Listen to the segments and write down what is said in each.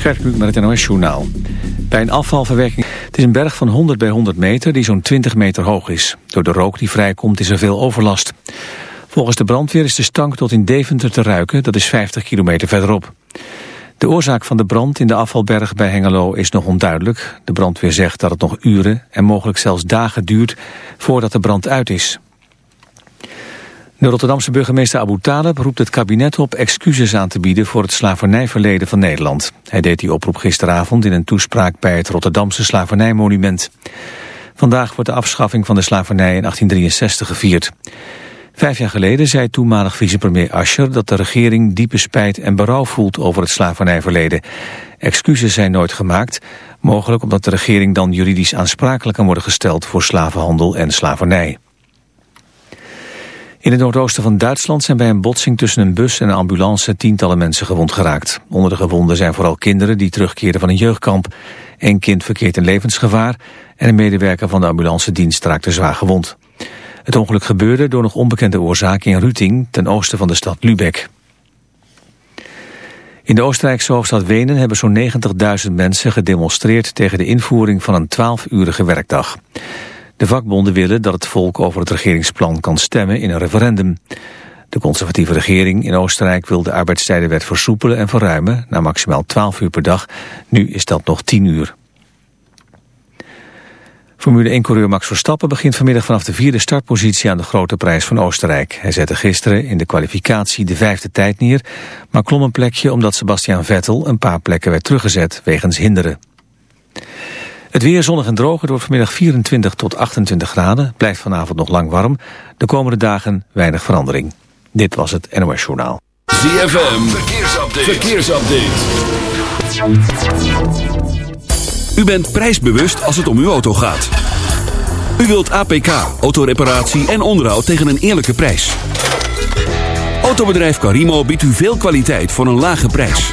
Gert Kluk met het NOS Journaal. Bij een afvalverwerking... Het is een berg van 100 bij 100 meter die zo'n 20 meter hoog is. Door de rook die vrijkomt is er veel overlast. Volgens de brandweer is de stank tot in Deventer te ruiken. Dat is 50 kilometer verderop. De oorzaak van de brand in de afvalberg bij Hengelo is nog onduidelijk. De brandweer zegt dat het nog uren en mogelijk zelfs dagen duurt voordat de brand uit is. De Rotterdamse burgemeester Abu Talib roept het kabinet op excuses aan te bieden voor het slavernijverleden van Nederland. Hij deed die oproep gisteravond in een toespraak bij het Rotterdamse slavernijmonument. Vandaag wordt de afschaffing van de slavernij in 1863 gevierd. Vijf jaar geleden zei toenmalig vicepremier Ascher dat de regering diepe spijt en berouw voelt over het slavernijverleden. Excuses zijn nooit gemaakt, mogelijk omdat de regering dan juridisch aansprakelijk kan worden gesteld voor slavenhandel en slavernij. In het noordoosten van Duitsland zijn bij een botsing tussen een bus en een ambulance tientallen mensen gewond geraakt. Onder de gewonden zijn vooral kinderen die terugkeren van een jeugdkamp. Een kind verkeert in levensgevaar en een medewerker van de ambulance dienst raakte zwaar gewond. Het ongeluk gebeurde door nog onbekende oorzaak in Ruting, ten oosten van de stad Lübeck. In de Oostenrijkse hoofdstad Wenen hebben zo'n 90.000 mensen gedemonstreerd tegen de invoering van een 12-urige werkdag. De vakbonden willen dat het volk over het regeringsplan kan stemmen in een referendum. De conservatieve regering in Oostenrijk wil de arbeidstijdenwet versoepelen en verruimen naar maximaal 12 uur per dag. Nu is dat nog 10 uur. Formule 1-coureur Max Verstappen begint vanmiddag vanaf de vierde startpositie aan de grote prijs van Oostenrijk. Hij zette gisteren in de kwalificatie de vijfde tijd neer, maar klom een plekje omdat Sebastian Vettel een paar plekken werd teruggezet wegens hinderen. Het weer zonnig en droog. Het wordt vanmiddag 24 tot 28 graden. Blijft vanavond nog lang warm. De komende dagen weinig verandering. Dit was het NOS Journaal. ZFM. Verkeersupdate. Verkeersupdate. U bent prijsbewust als het om uw auto gaat. U wilt APK, autoreparatie en onderhoud tegen een eerlijke prijs. Autobedrijf Carimo biedt u veel kwaliteit voor een lage prijs.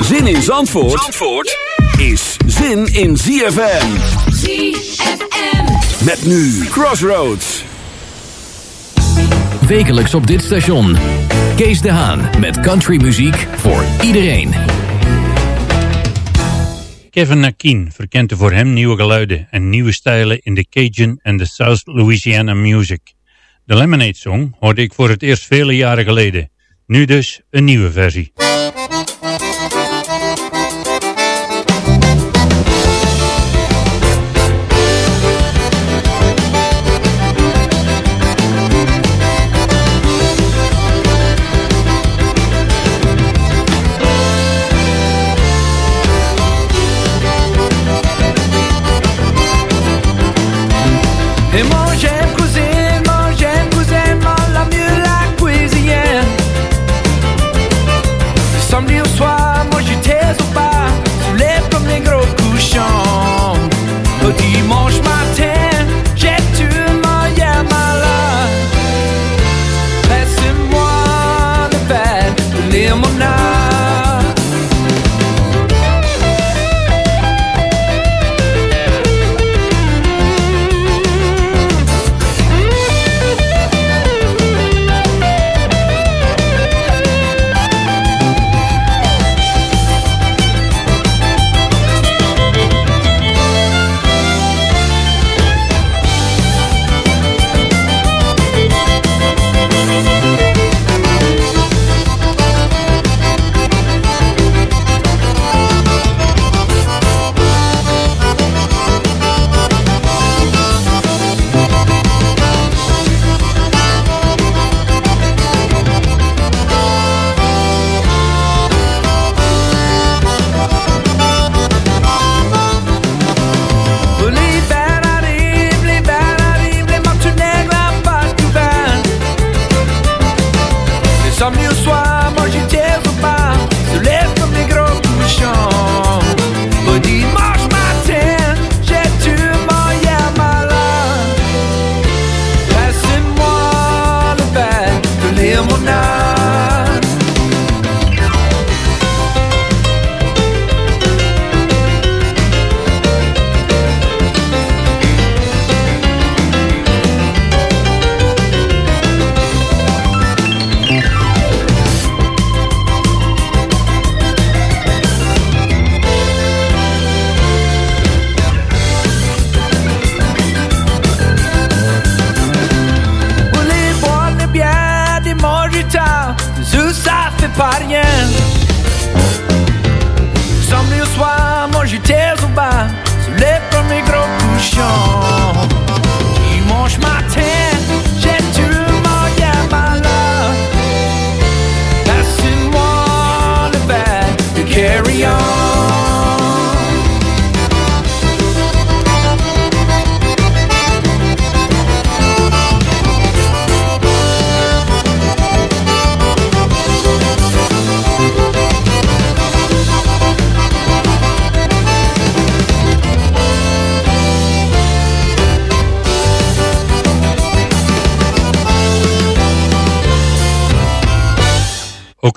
Zin in Zandvoort, Zandvoort is zin in ZFM. ZFM. Met nu Crossroads. Wekelijks op dit station. Kees de Haan met countrymuziek voor iedereen. Kevin Nakeen verkent voor hem nieuwe geluiden en nieuwe stijlen in de Cajun en de South Louisiana music. De Lemonade Song hoorde ik voor het eerst vele jaren geleden. Nu dus een nieuwe versie.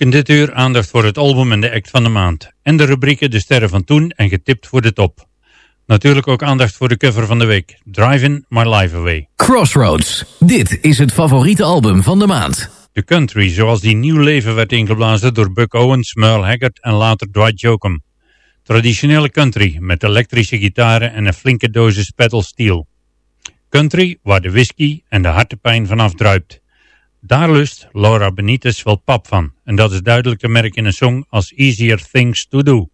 Ook in dit uur aandacht voor het album en de act van de maand. En de rubrieken De Sterren van Toen en Getipt voor de Top. Natuurlijk ook aandacht voor de cover van de week. Driving My Life Away. Crossroads. Dit is het favoriete album van de maand. De country zoals die nieuw leven werd ingeblazen door Buck Owens, Merle Haggard en later Dwight Jokum. Traditionele country met elektrische gitaren en een flinke dosis pedal steel. Country waar de whisky en de hartepijn vanaf druipt. Daar lust Laura Benitez wel pap van. En dat is duidelijk te merken in een song als Easier Things to Do.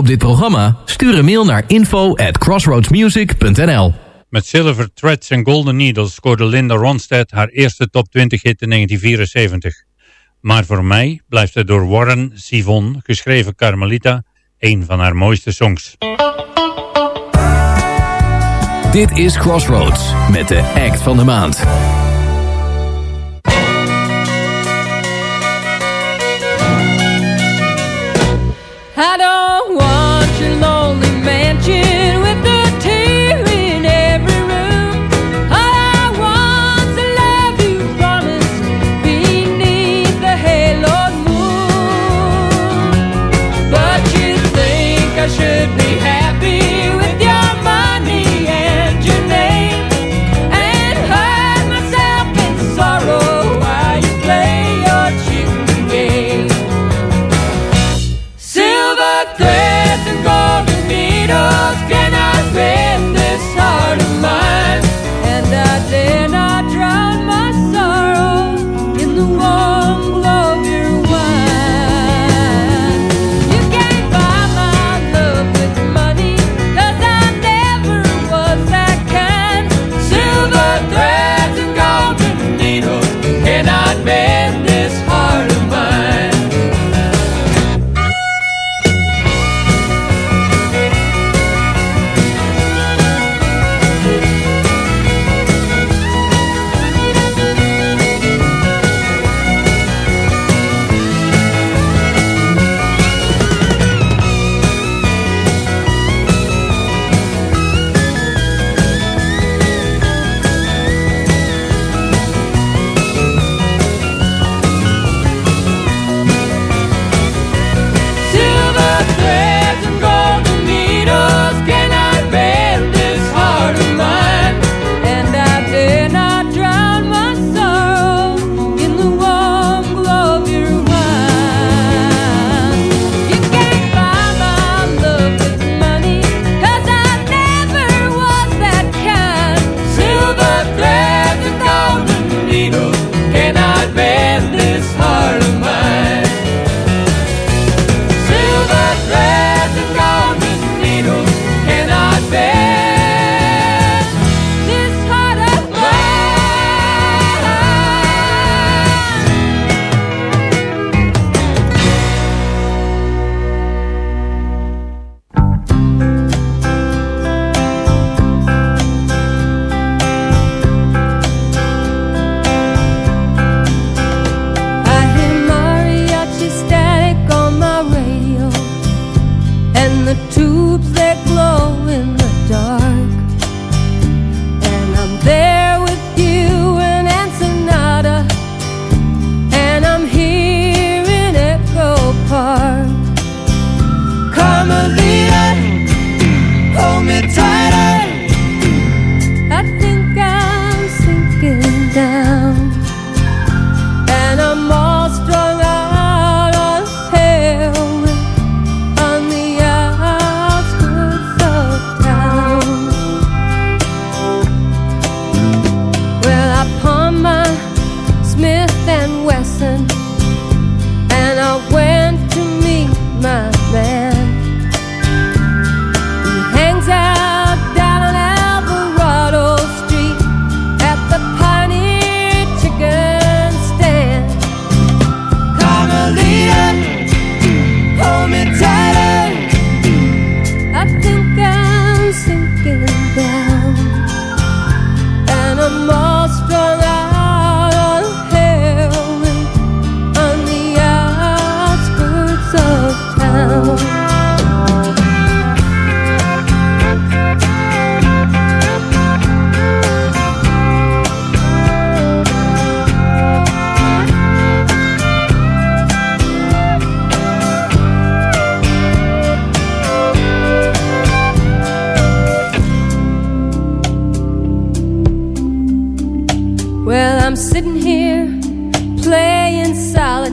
op dit programma? Stuur een mail naar info at crossroadsmusic.nl Met Silver Threads en Golden Needles scoorde Linda Ronstadt haar eerste top 20 hit in 1974. Maar voor mij blijft het door Warren Sivon geschreven Carmelita een van haar mooiste songs. Dit is Crossroads met de act van de maand. Hallo! someone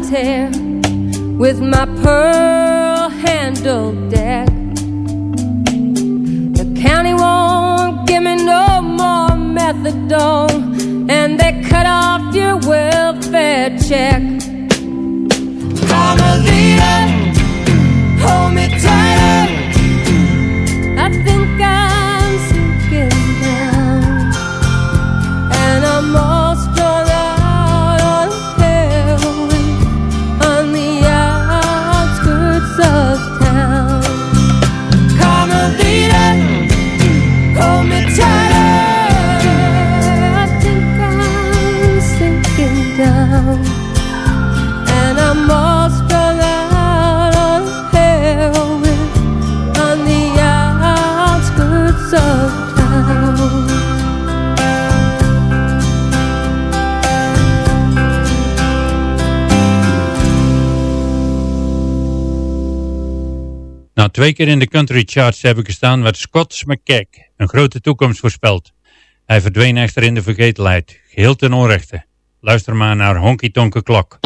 Hair with my pearl handled deck. The county won't give me no more methadone, and they cut off your welfare check. I'm a leader, hold me tighter. I think twee keer in de country charts hebben gestaan werd Scott McKeck een grote toekomst voorspeld. Hij verdween echter in de vergetelheid, geheel ten onrechte. Luister maar naar Honky Tonk Klok.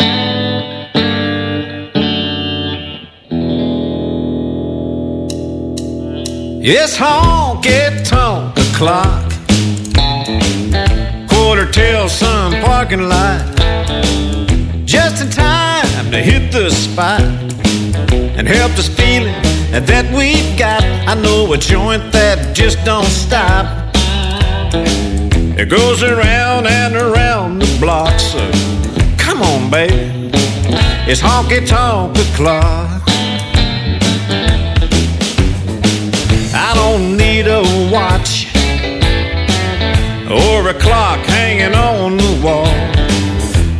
It's honky tonk o'clock. Quarter till some parking lot. Just in time to hit the spot and help us feeling that we've got. I know a joint that just don't stop. It goes around and around the block, so come on, baby. It's honky tonk o'clock. I don't need a watch or a clock hanging on the wall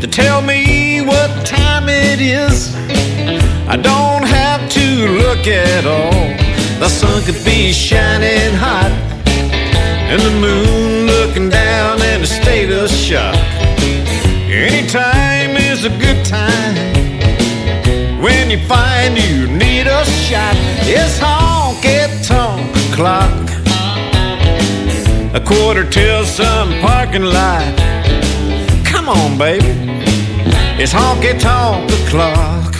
to tell me what time it is. I don't look at all. The sun could be shining hot and the moon looking down in a state of shock. Anytime is a good time when you find you need a shot. It's honky tonk clock. A quarter till some parking lot. Come on, baby. It's honky tonk o'clock.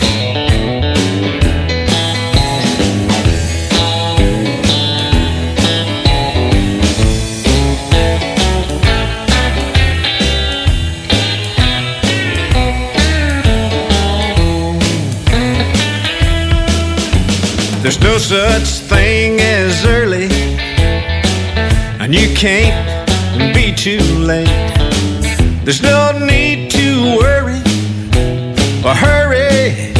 There's no such thing as early, and you can't be too late. There's no need to worry or hurry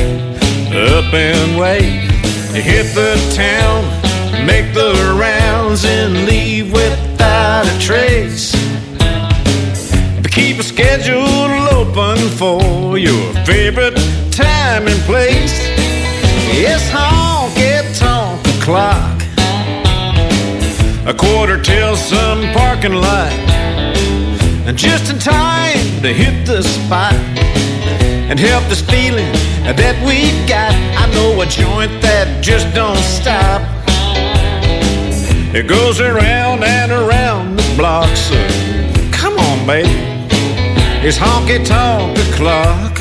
up and wait. Hit the town, make the rounds, and leave without a trace. But keep a schedule open for your favorite time and place. It's A quarter till some parking lot. And just in time to hit the spot and help this feeling that we got. I know a joint that just don't stop. It goes around and around the block, so come on, baby. It's honky tonk o'clock.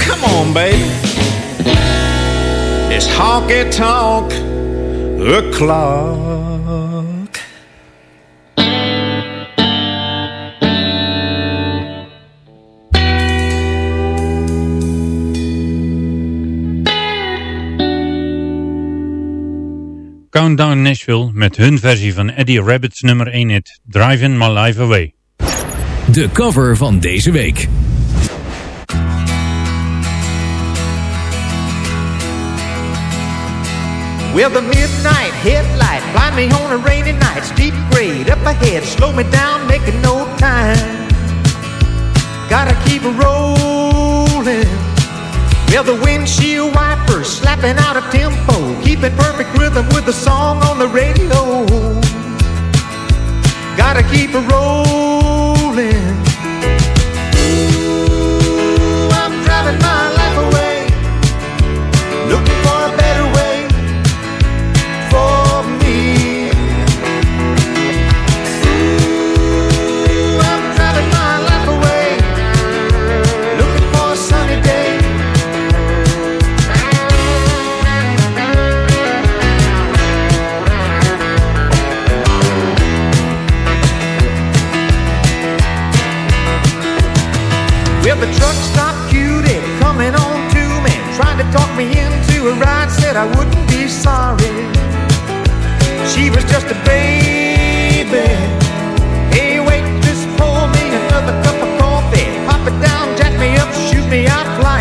Come on, baby. It's honky tonk o'clock. Countdown Nashville met hun versie van Eddie Rabbit's nummer 1 hit Driving My Life Away. De cover van deze week. Well, the midnight headlight blind me on a rainy night. Steep grade up ahead, slow me down, making no time. Gotta keep it rolling. Well, the windshield wipers slapping out a tempo, keeping perfect rhythm with the song on the radio. Gotta keep it rolling. A ride. Said I wouldn't be sorry. She was just a baby. Hey, wait, just pour me another cup of coffee. Pop it down, jack me up, shoot me out, flying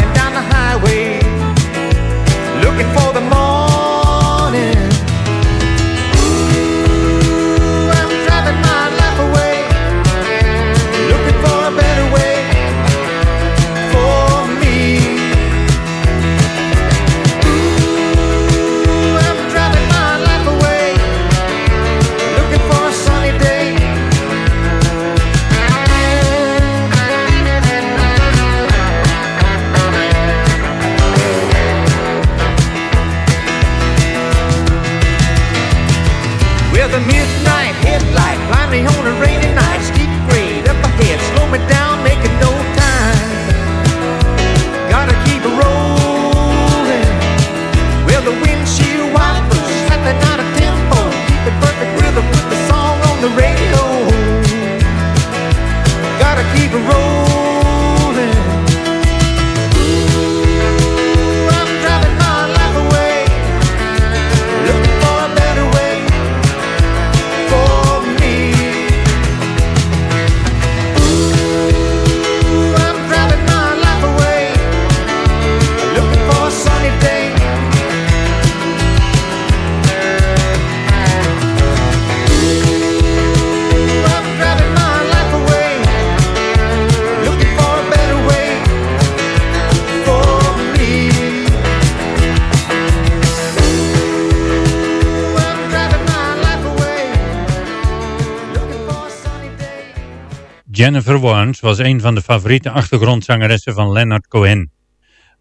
Jennifer Warnes was een van de favoriete achtergrondzangeressen van Leonard Cohen.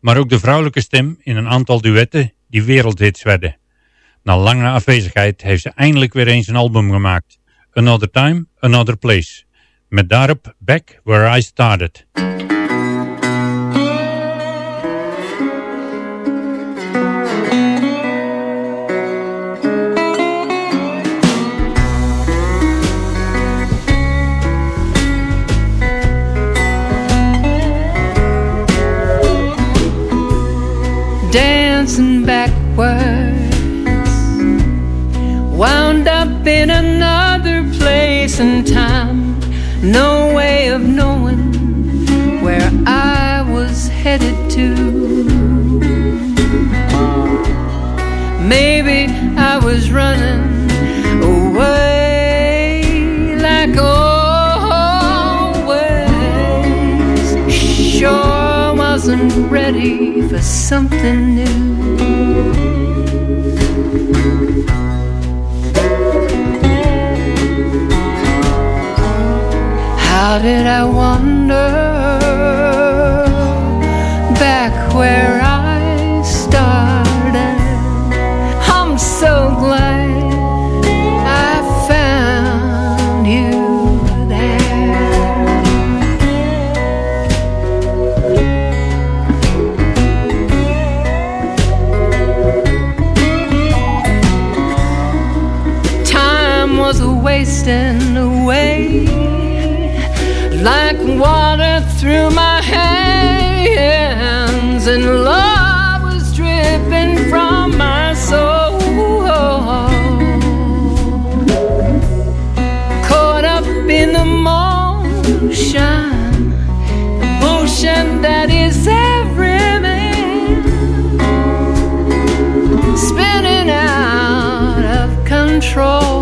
Maar ook de vrouwelijke stem in een aantal duetten die wereldhits werden. Na lange afwezigheid heeft ze eindelijk weer eens een album gemaakt. Another Time, Another Place. Met daarop Back Where I Started. No way of knowing where I was headed to. Maybe I was running away like always. Sure wasn't ready for something new. How did I wander control.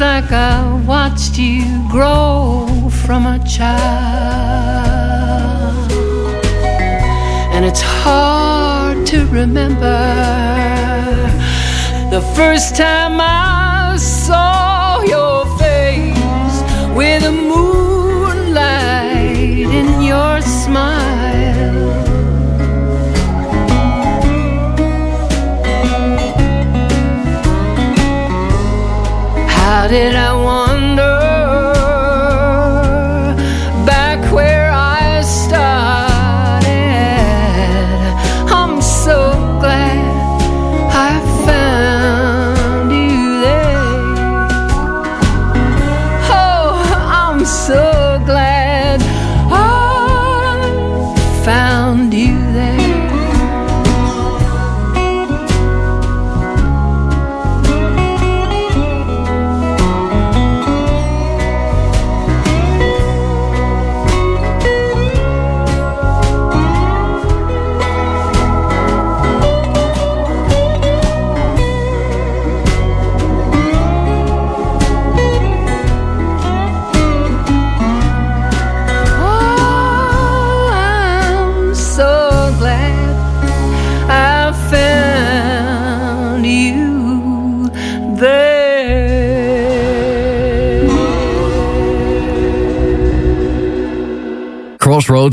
Like I watched you grow from a child. And it's hard to remember the first time I How did I wander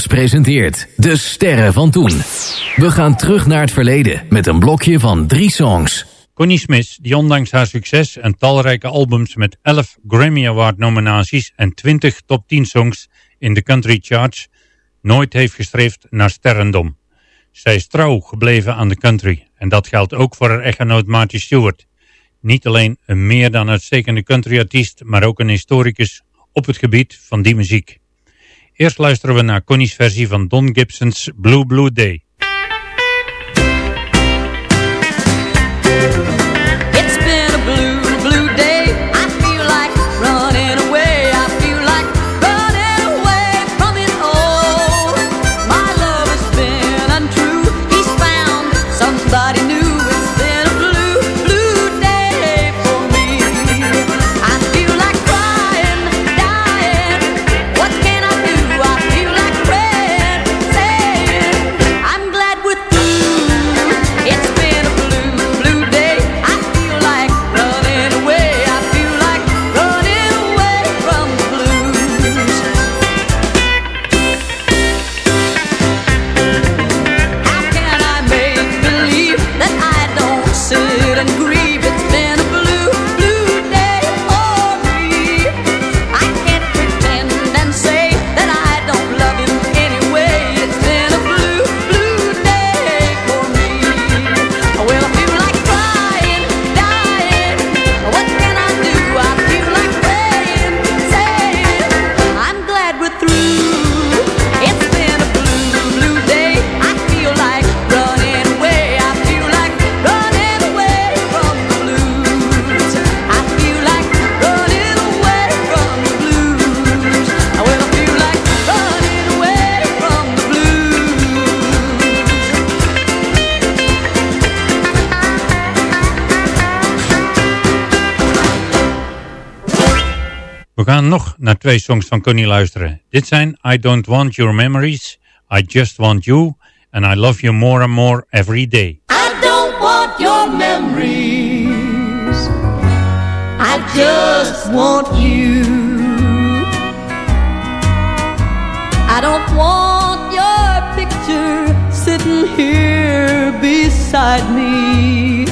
Presenteert De Sterren van Toen. We gaan terug naar het verleden met een blokje van drie songs. Connie Smith, die ondanks haar succes en talrijke albums met 11 Grammy Award nominaties en 20 top 10 songs in de country charts, nooit heeft gestreefd naar sterrendom. Zij is trouw gebleven aan de country en dat geldt ook voor haar echtgenoot Marty Stewart. Niet alleen een meer dan uitstekende countryartiest, maar ook een historicus op het gebied van die muziek. Eerst luisteren we naar Connie's versie van Don Gibson's Blue Blue Day. Twee songs van Connie luisteren. Dit zijn I Don't Want Your Memories, I Just Want You and I Love You More and More Every Day. I don't want your memories. I just want you. I don't want your picture sitting here beside me.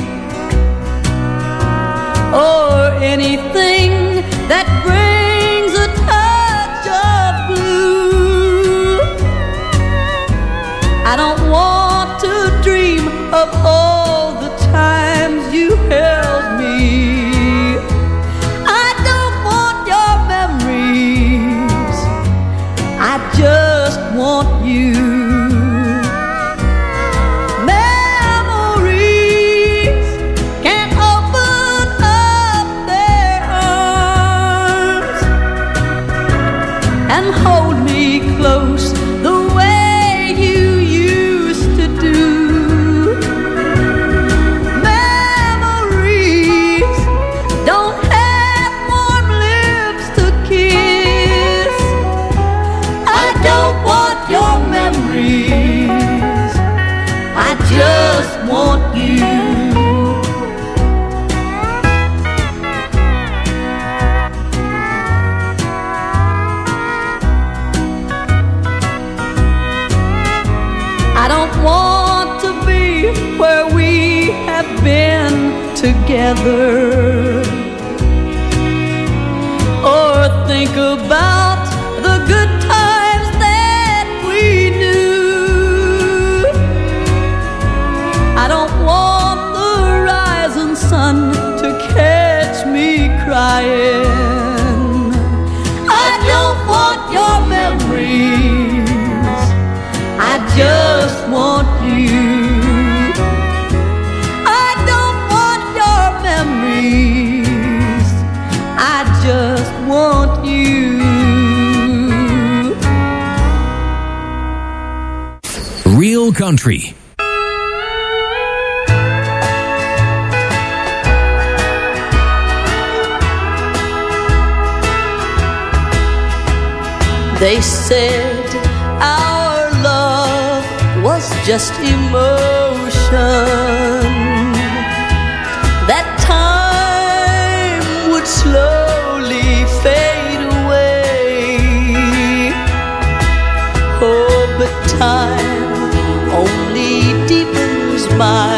Or anything They said our love was just emotion. That time would slowly fade away. Oh, but time only deepens my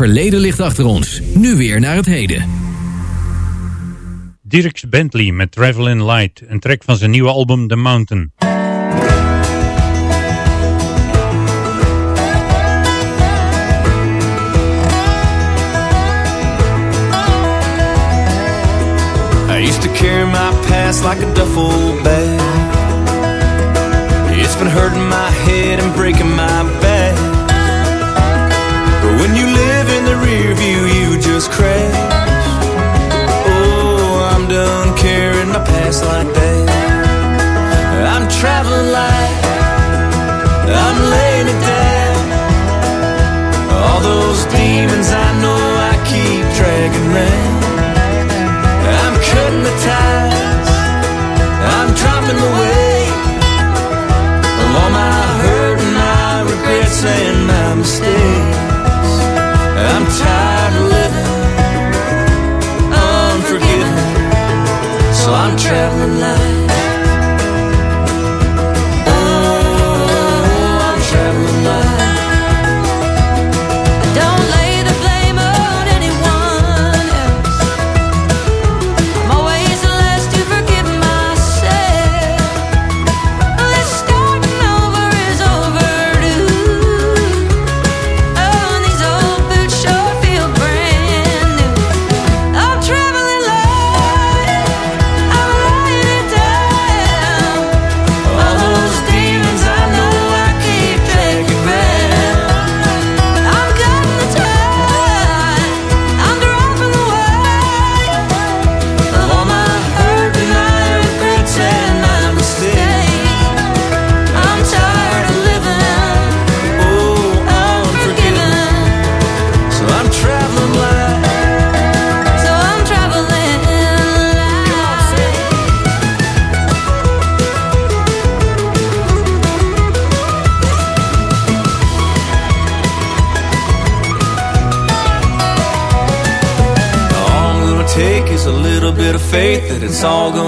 verleden ligt achter ons. Nu weer naar het heden. Dirks Bentley met Travelin' Light, een track van zijn nieuwe album The Mountain. Past like a duffel bag. It's been hurting my head and breaking my back. But when you live in the rear view, you just crash. Oh, I'm done carrying my past like that. I'm traveling light. I'm laying it down. All those demons I know I keep dragging round. The weight of all my hurt and my regrets and my mistakes. I'm tired of living unforgiven, so I'm traveling light.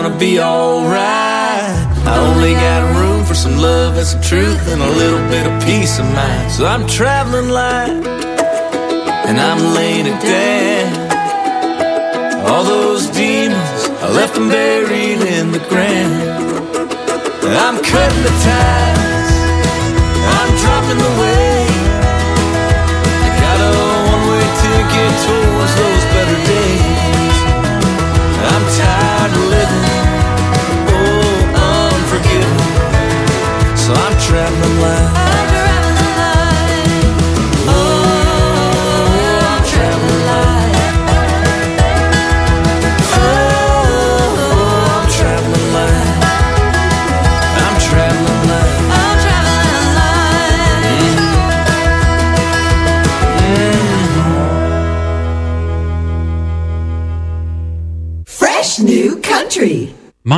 Gonna be alright. I only got room for some love and some truth and a little bit of peace of mind. So I'm traveling light and I'm laying it down. All those demons, I left them buried in the ground. I'm cutting the ties,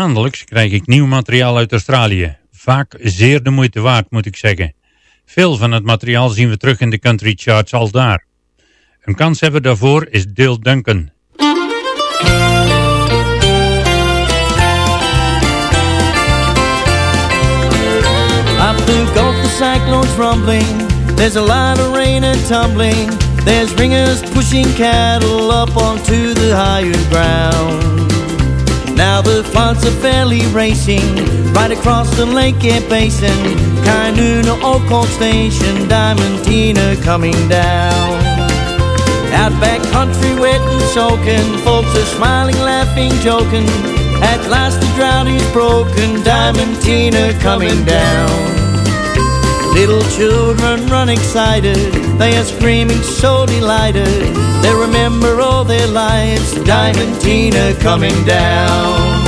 Maandelijks krijg ik nieuw materiaal uit Australië. Vaak zeer de moeite waard, moet ik zeggen. Veel van het materiaal zien we terug in de country charts al daar. Een kans hebben daarvoor is Dale Duncan. I think of the cyclones rumbling There's a lot of rain and tumbling. There's ringers pushing cattle up onto the higher ground. Now the floods are fairly racing right across the Lake Basin. Kainuna, Oakland Station, Diamantina coming down. Outback country wet and soaking, folks are smiling, laughing, joking. At last the drought is broken, Diamantina coming down. Little children run excited, they are screaming so delighted. They remember all their lives, Diamantina coming down.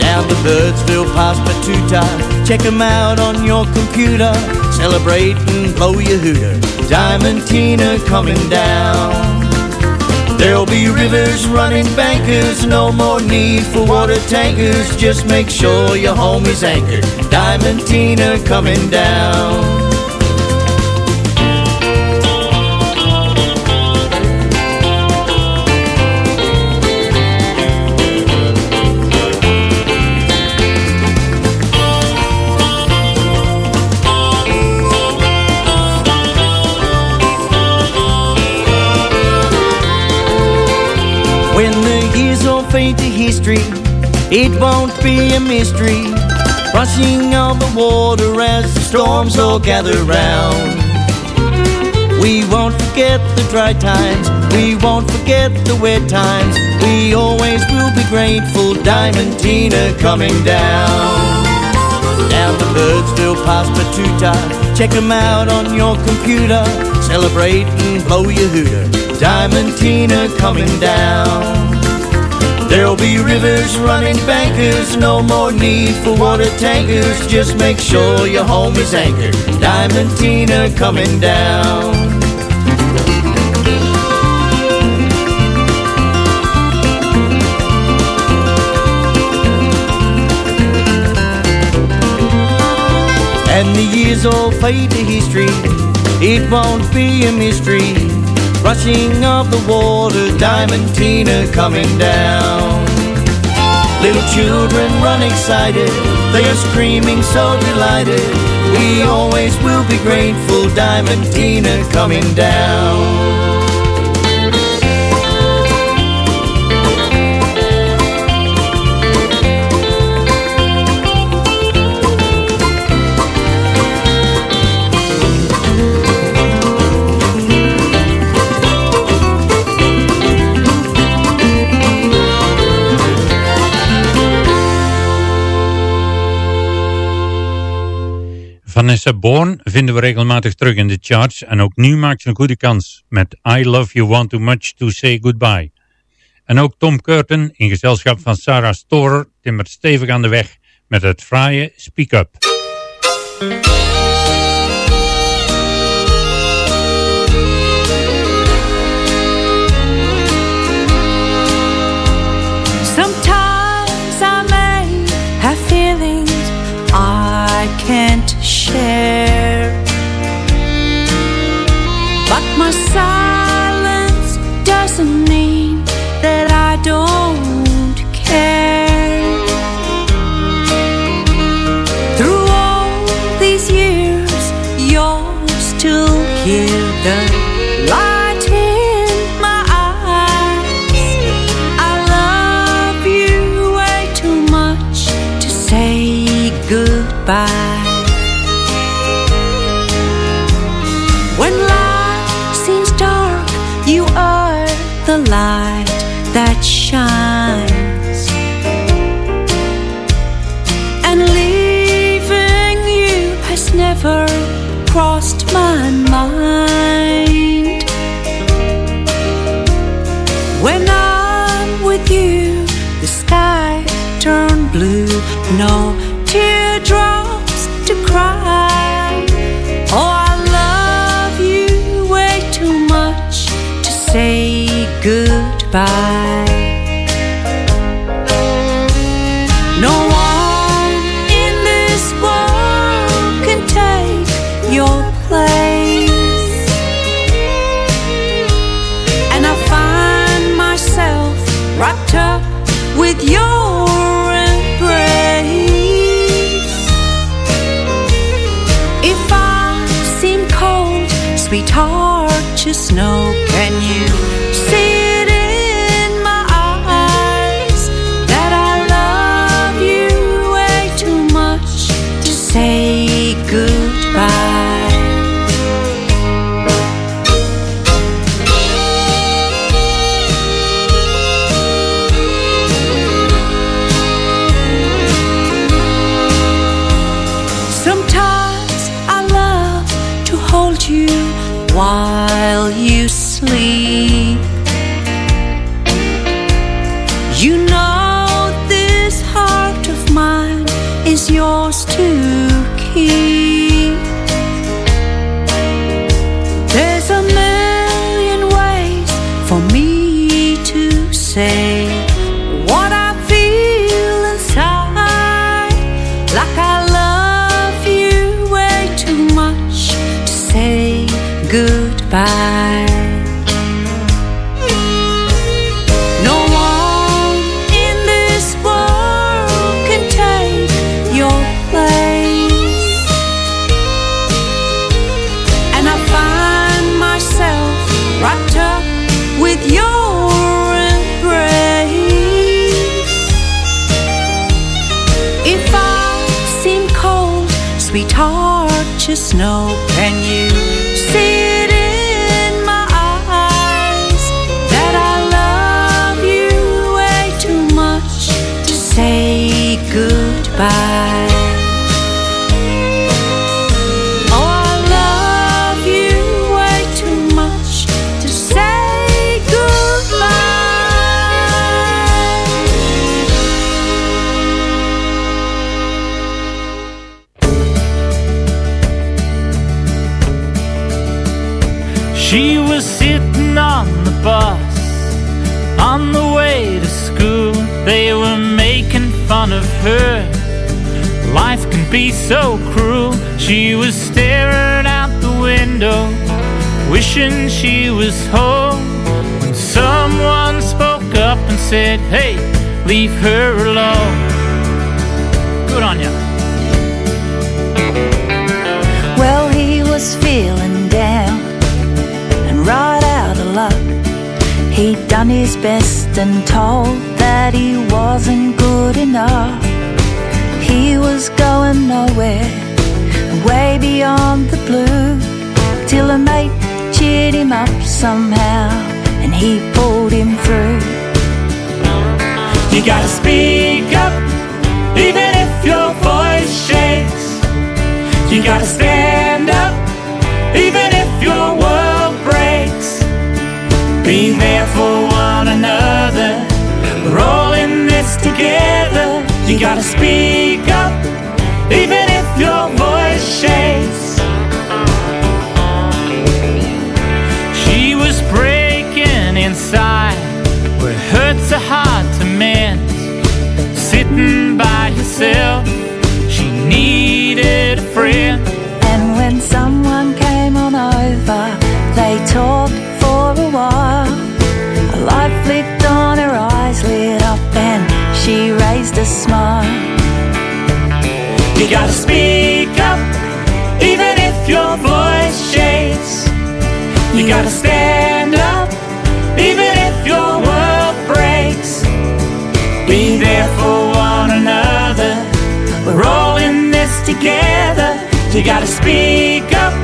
Down to Birdsville past Betoota, check 'em out on your computer. Celebrate and blow your hooter, Diamantina coming down. There'll be rivers running bankers, no more need for water tankers. Just make sure your home is anchored. Diamantina coming down. Fade to history, it won't be a mystery. Rushing of the water as the storms all gather round. We won't forget the dry times, we won't forget the wet times. We always will be grateful, Diamantina coming down. Down the Birdsville past Betoota, check 'em out on your computer. Celebrate and blow your hooter, Diamantina coming down. There'll be rivers running bankers, no more need for water tankers. Just make sure your home is anchored. Diamantina coming down. And the years all fade to history, it won't be a mystery. Rushing of the water, Diamantina coming down. Little children run excited, they are screaming so delighted. We always will be grateful, Diamantina coming down. Vanessa Bourne vinden we regelmatig terug in de charts en ook nu maakt ze een goede kans met I Love You Want Too Much To Say Goodbye. En ook Tom Curtin in gezelschap van Sarah Storer timmert stevig aan de weg met het fraaie Speak Up. Sometimes I may have feelings I can't share. So cruel. She was staring out the window, wishing she was home. When someone spoke up and said, Hey, leave her alone. Good on ya. Well, he was feeling down and right out of luck. He'd done his best and told that he wasn't good enough. He was going nowhere, way beyond the blue. Till a mate cheered him up somehow and he pulled him through. You gotta speak up, even if your voice shakes. You gotta stand up, even if your world breaks. Be there for one another. We're all in this together. You gotta speak up, even if your voice shakes. She was breaking inside, where hurts are hard to mend. Sitting by herself, she needed a friend. And when someone came on over, they talked she raised a smile. You gotta speak up, even if your voice shakes. You gotta stand up, even if your world breaks. Be there for one another. We're all in this together. You gotta speak up,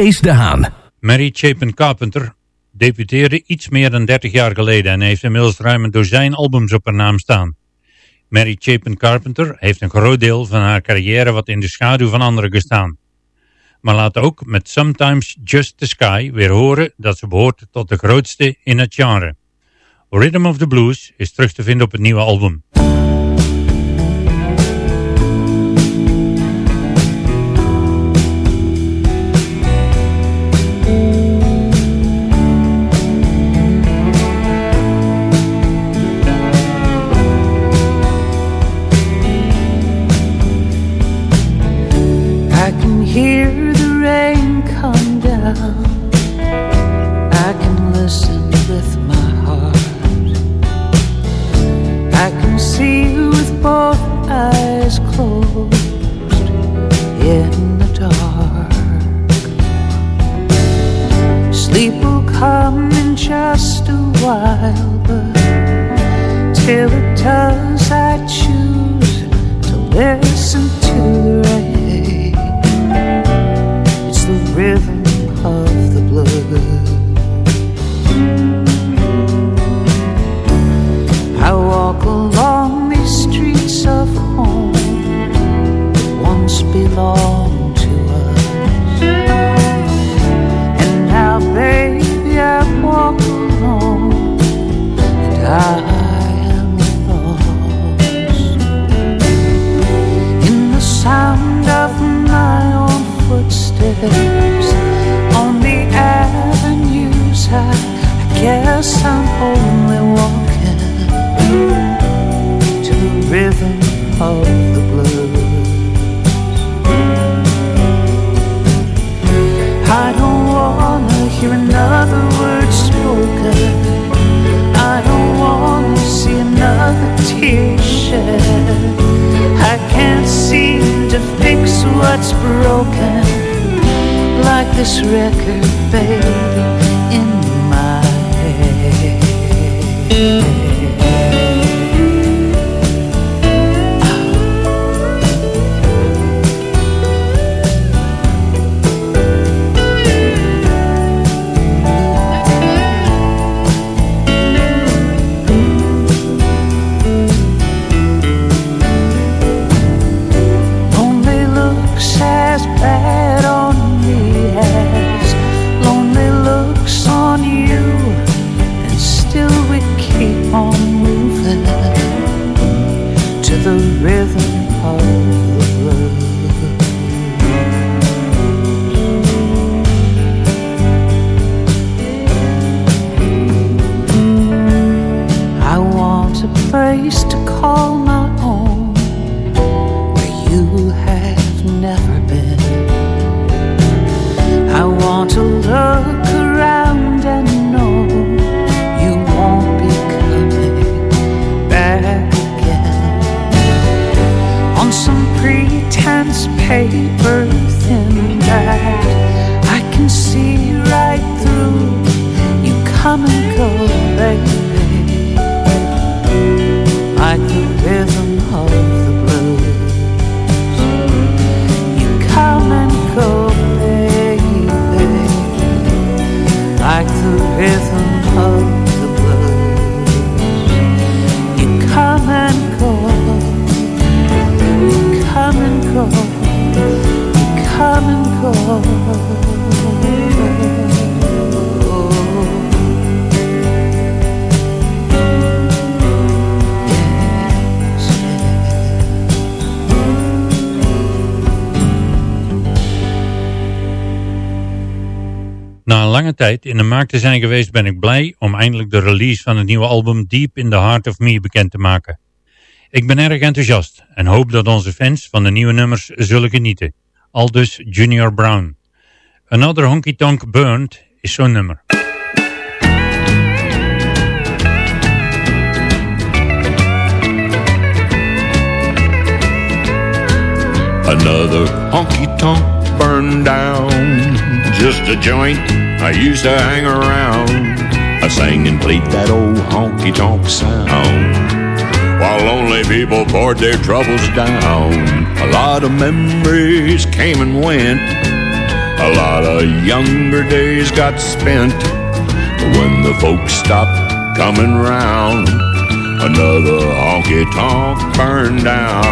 Kees de Haan. Mary Chapin Carpenter debuteerde iets meer dan 30 jaar geleden en heeft inmiddels ruim een dozijn albums op haar naam staan. Mary Chapin Carpenter heeft een groot deel van haar carrière wat in de schaduw van anderen gestaan. Maar laat ook met Sometimes Just the Sky weer horen dat ze behoort tot de grootste in het genre. Rhythm of the Blues is terug te vinden op het nieuwe album. Na een lange tijd in de maak te zijn geweest ben ik blij om eindelijk de release van het nieuwe album Deep in the Heart of Me bekend te maken. Ik ben erg enthousiast en hoop dat onze fans van de nieuwe nummers zullen genieten. Aldus Junior Brown. Another Honky Tonk Burned is zo'n nummer. Another honky tonk burned down Just a joint I used to hang around. I sang and played that old honky tonk sound. While lonely people poured their troubles down. A lot of memories came and went. A lot of younger days got spent. But when the folks stopped coming round, another honky tonk burned down.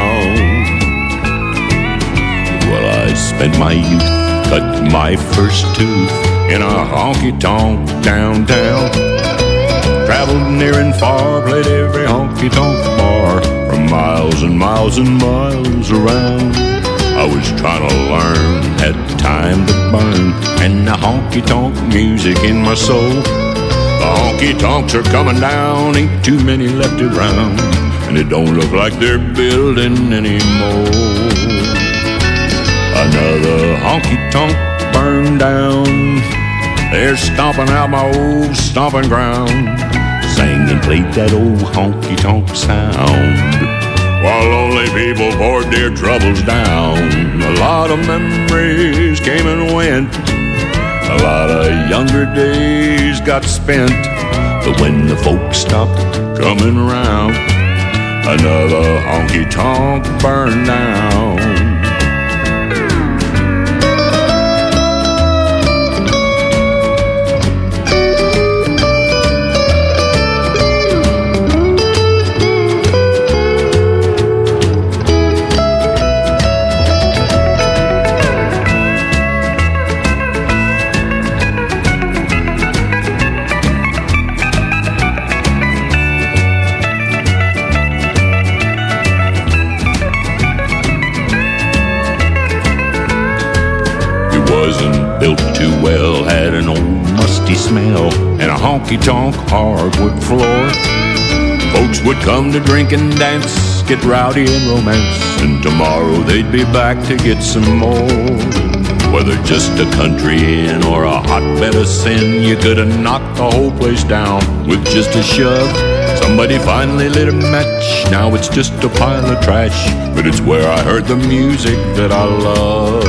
Well, I spent my youth, cut my first tooth in a honky tonk downtown. Traveled near and far, played every honky tonk bar for miles and miles and miles around. I was trying to learn, had time to burn, and the honky tonk music in my soul. The honky tonks are coming down, ain't too many left around, and it don't look like they're building anymore. Another honky tonk burned down. They're stomping out my old stomping ground. Sang and that old honky tonk sound. While lonely people poured their troubles down. A lot of memories came and went. A lot of younger days got spent. But when the folks stopped coming around, another honky tonk burned down. Smell, and a honky tonk hardwood floor. Folks would come to drink and dance, get rowdy and romance, and tomorrow they'd be back to get some more. Whether just a country inn or a hotbed of sin, you could have knocked the whole place down with just a shove. Somebody finally lit a match, now it's just a pile of trash, but it's where I heard the music that I love.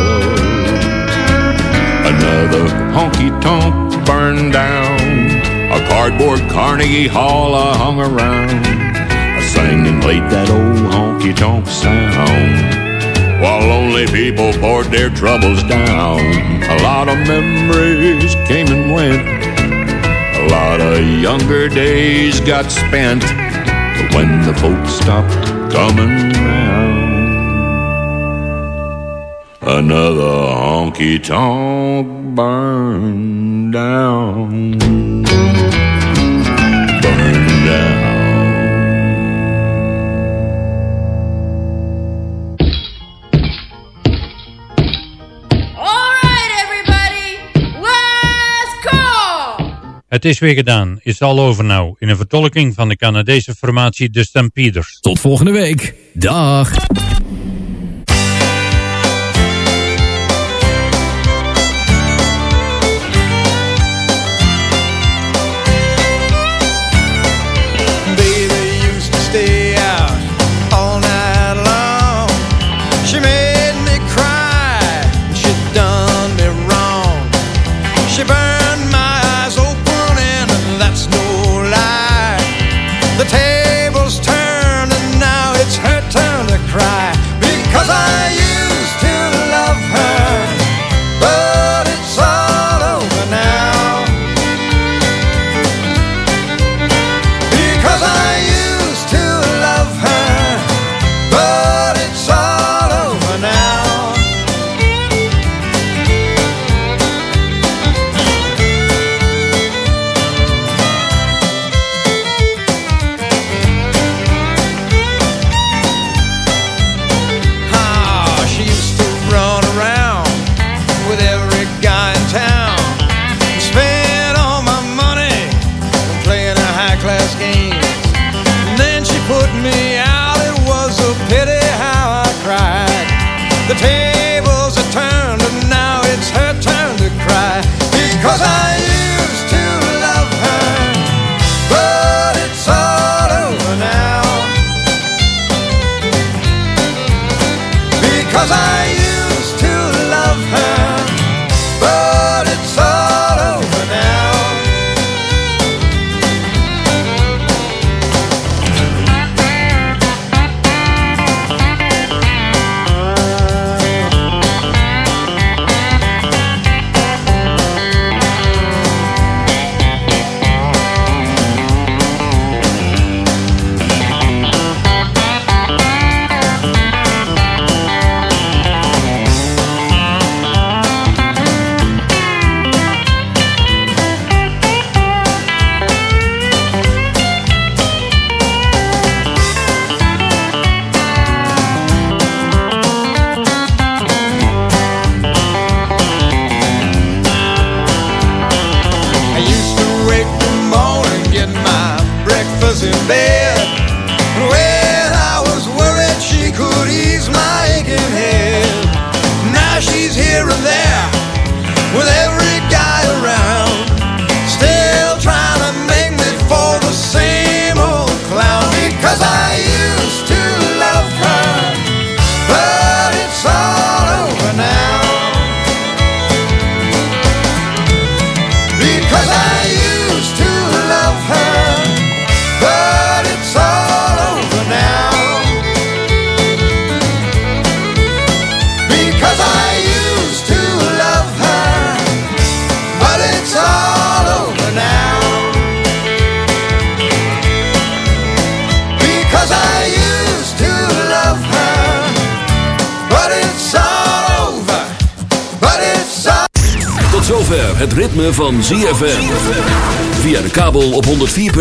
Another honky tonk burned down. A cardboard Carnegie Hall I hung around. I sang and played that old honky tonk sound. While lonely people poured their troubles down. A lot of memories came and went. A lot of younger days got spent. But when the folks stopped coming round. Another honky tonk burned down. Het is weer gedaan. It's all over now. In een vertolking van de Canadese formatie The Stampeders. Tot volgende week. Dag.